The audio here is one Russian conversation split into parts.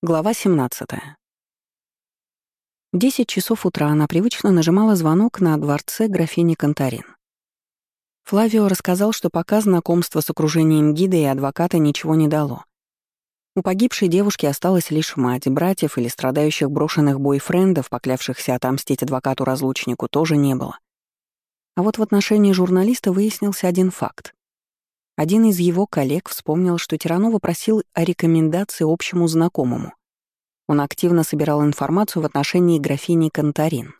Глава 17. В 10 часов утра она привычно нажимала звонок на дворце графини Конторин. Флавио рассказал, что пока знакомство с окружением гида и адвоката ничего не дало. У погибшей девушки осталась лишь мать, братьев или страдающих брошенных бойфрендов, поклявшихся отомстить адвокату-разлучнику, тоже не было. А вот в отношении журналиста выяснился один факт. Один из его коллег вспомнил, что Тиранова просил о рекомендации общему знакомому. Он активно собирал информацию в отношении графини Конторин.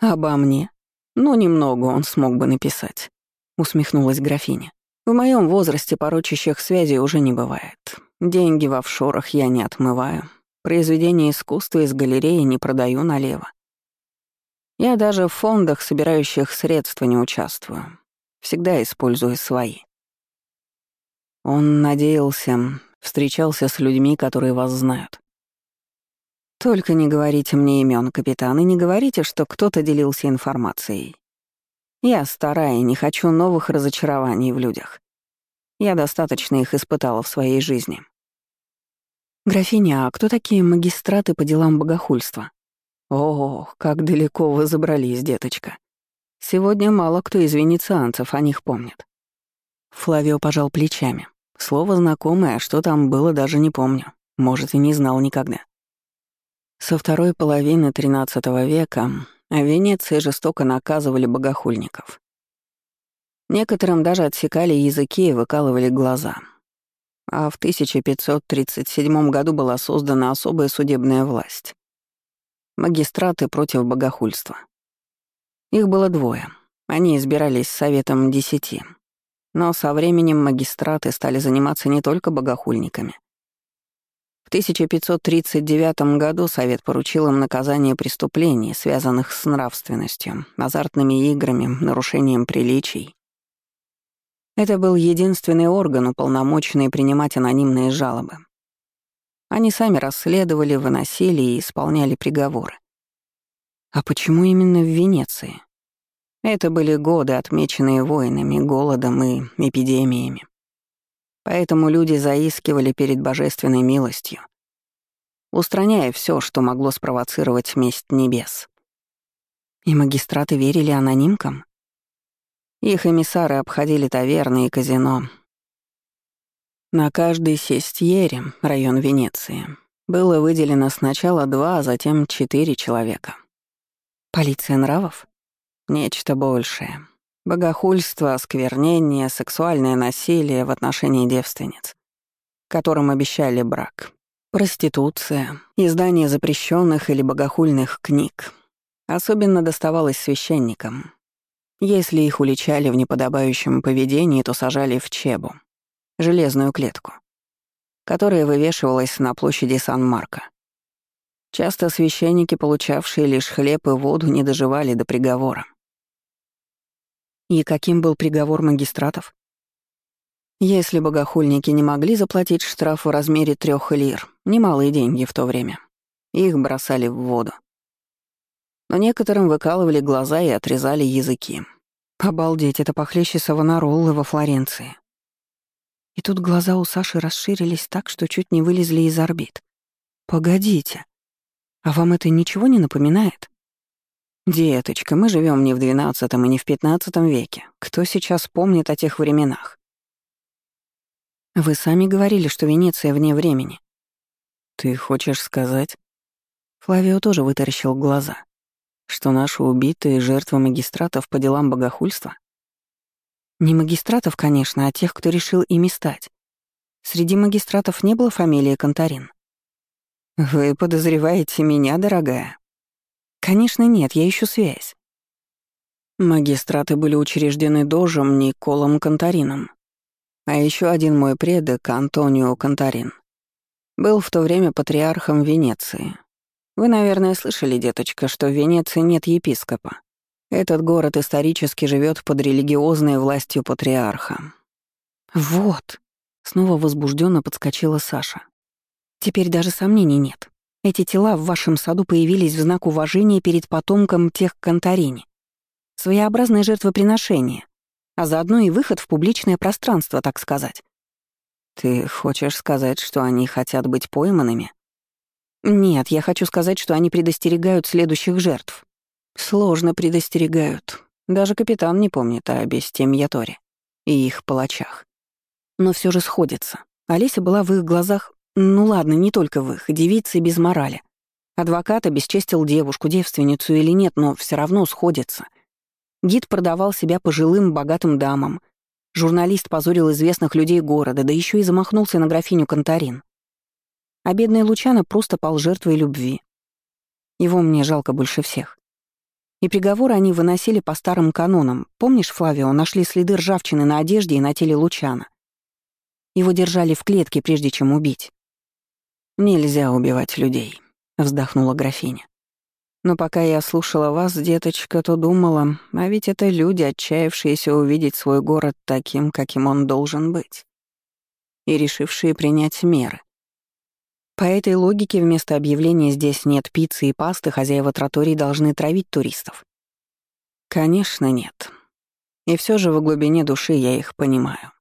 «Обо мне? Ну, немного он смог бы написать», — усмехнулась графиня. «В моем возрасте порочащих связей уже не бывает. Деньги в офшорах я не отмываю. Произведения искусства из галереи не продаю налево. Я даже в фондах, собирающих средства, не участвую. Всегда используя свои. Он надеялся, встречался с людьми, которые вас знают. Только не говорите мне имен, капитан, и не говорите, что кто-то делился информацией. Я старая не хочу новых разочарований в людях. Я достаточно их испытала в своей жизни. Графиня, а кто такие магистраты по делам богохульства? Ох, как далеко вы забрались, деточка. Сегодня мало кто из венецианцев о них помнит. Флавио пожал плечами. Слово знакомое, а что там было, даже не помню. Может, и не знал никогда. Со второй половины XIII века в Венеции жестоко наказывали богохульников. Некоторым даже отсекали языки и выкалывали глаза. А в 1537 году была создана особая судебная власть. Магистраты против богохульства. Их было двое. Они избирались советом десяти. Но со временем магистраты стали заниматься не только богохульниками. В 1539 году Совет поручил им наказание преступлений, связанных с нравственностью, азартными играми, нарушением приличий. Это был единственный орган, уполномоченный принимать анонимные жалобы. Они сами расследовали, выносили и исполняли приговоры. А почему именно в Венеции? Это были годы, отмеченные войнами, голодом и эпидемиями. Поэтому люди заискивали перед божественной милостью, устраняя все, что могло спровоцировать месть небес. И магистраты верили анонимкам? Их эмиссары обходили таверны и казино. На каждый сестьере, район Венеции, было выделено сначала два, а затем четыре человека — Полиция нравов? Нечто большее. Богохульство, осквернение, сексуальное насилие в отношении девственниц, которым обещали брак. Проституция, издание запрещенных или богохульных книг. Особенно доставалось священникам. Если их уличали в неподобающем поведении, то сажали в чебу, железную клетку, которая вывешивалась на площади Сан-Марко. Часто священники, получавшие лишь хлеб и воду, не доживали до приговора. И каким был приговор магистратов? Если богохульники не могли заплатить штраф в размере трех лир, немалые деньги в то время, их бросали в воду. Но некоторым выкалывали глаза и отрезали языки. Обалдеть, это похлеще Савонароллы во Флоренции. И тут глаза у Саши расширились так, что чуть не вылезли из орбит. «Погодите, а вам это ничего не напоминает? Деточка, мы живем не в двенадцатом и не в пятнадцатом веке. Кто сейчас помнит о тех временах? Вы сами говорили, что Венеция вне времени. Ты хочешь сказать? Флавио тоже вытаращил глаза. Что наши убитые — жертвы магистратов по делам богохульства? Не магистратов, конечно, а тех, кто решил ими стать. Среди магистратов не было фамилии Конторин. «Вы подозреваете меня, дорогая?» «Конечно нет, я ищу связь». Магистраты были учреждены дожем Николом Конторином. А еще один мой предок, Антонио Конторин, был в то время патриархом Венеции. Вы, наверное, слышали, деточка, что в Венеции нет епископа. Этот город исторически живет под религиозной властью патриарха. «Вот», — снова возбужденно подскочила Саша. Теперь даже сомнений нет. Эти тела в вашем саду появились в знак уважения перед потомком тех Конторини. Своеобразное жертвоприношение, а заодно и выход в публичное пространство, так сказать. Ты хочешь сказать, что они хотят быть пойманными? Нет, я хочу сказать, что они предостерегают следующих жертв. Сложно предостерегают. Даже капитан не помнит о Бестемьяторе и их палачах. Но все же сходится. Олеся была в их глазах, ну ладно, не только в их, девицей без морали. Адвокат обесчестил девушку, девственницу или нет, но все равно сходится. Гид продавал себя пожилым, богатым дамам. Журналист позорил известных людей города, да еще и замахнулся на графиню Конторин. А бедный Лучано просто пал жертвой любви. Его мне жалко больше всех. И приговоры они выносили по старым канонам. Помнишь, Флавио, нашли следы ржавчины на одежде и на теле Лучана? Его держали в клетке, прежде чем убить. «Нельзя убивать людей», — вздохнула графиня. Но пока я слушала вас, деточка, то думала, а ведь это люди, отчаявшиеся увидеть свой город таким, каким он должен быть. И решившие принять меры. По этой логике вместо объявления «здесь нет пиццы и пасты» хозяева троторий должны травить туристов. Конечно, нет. И все же в глубине души я их понимаю.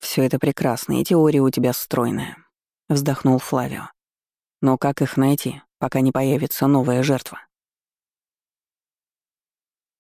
Все это прекрасно, и теория у тебя стройная», — вздохнул Флавио. «Но как их найти? пока не появится новая жертва.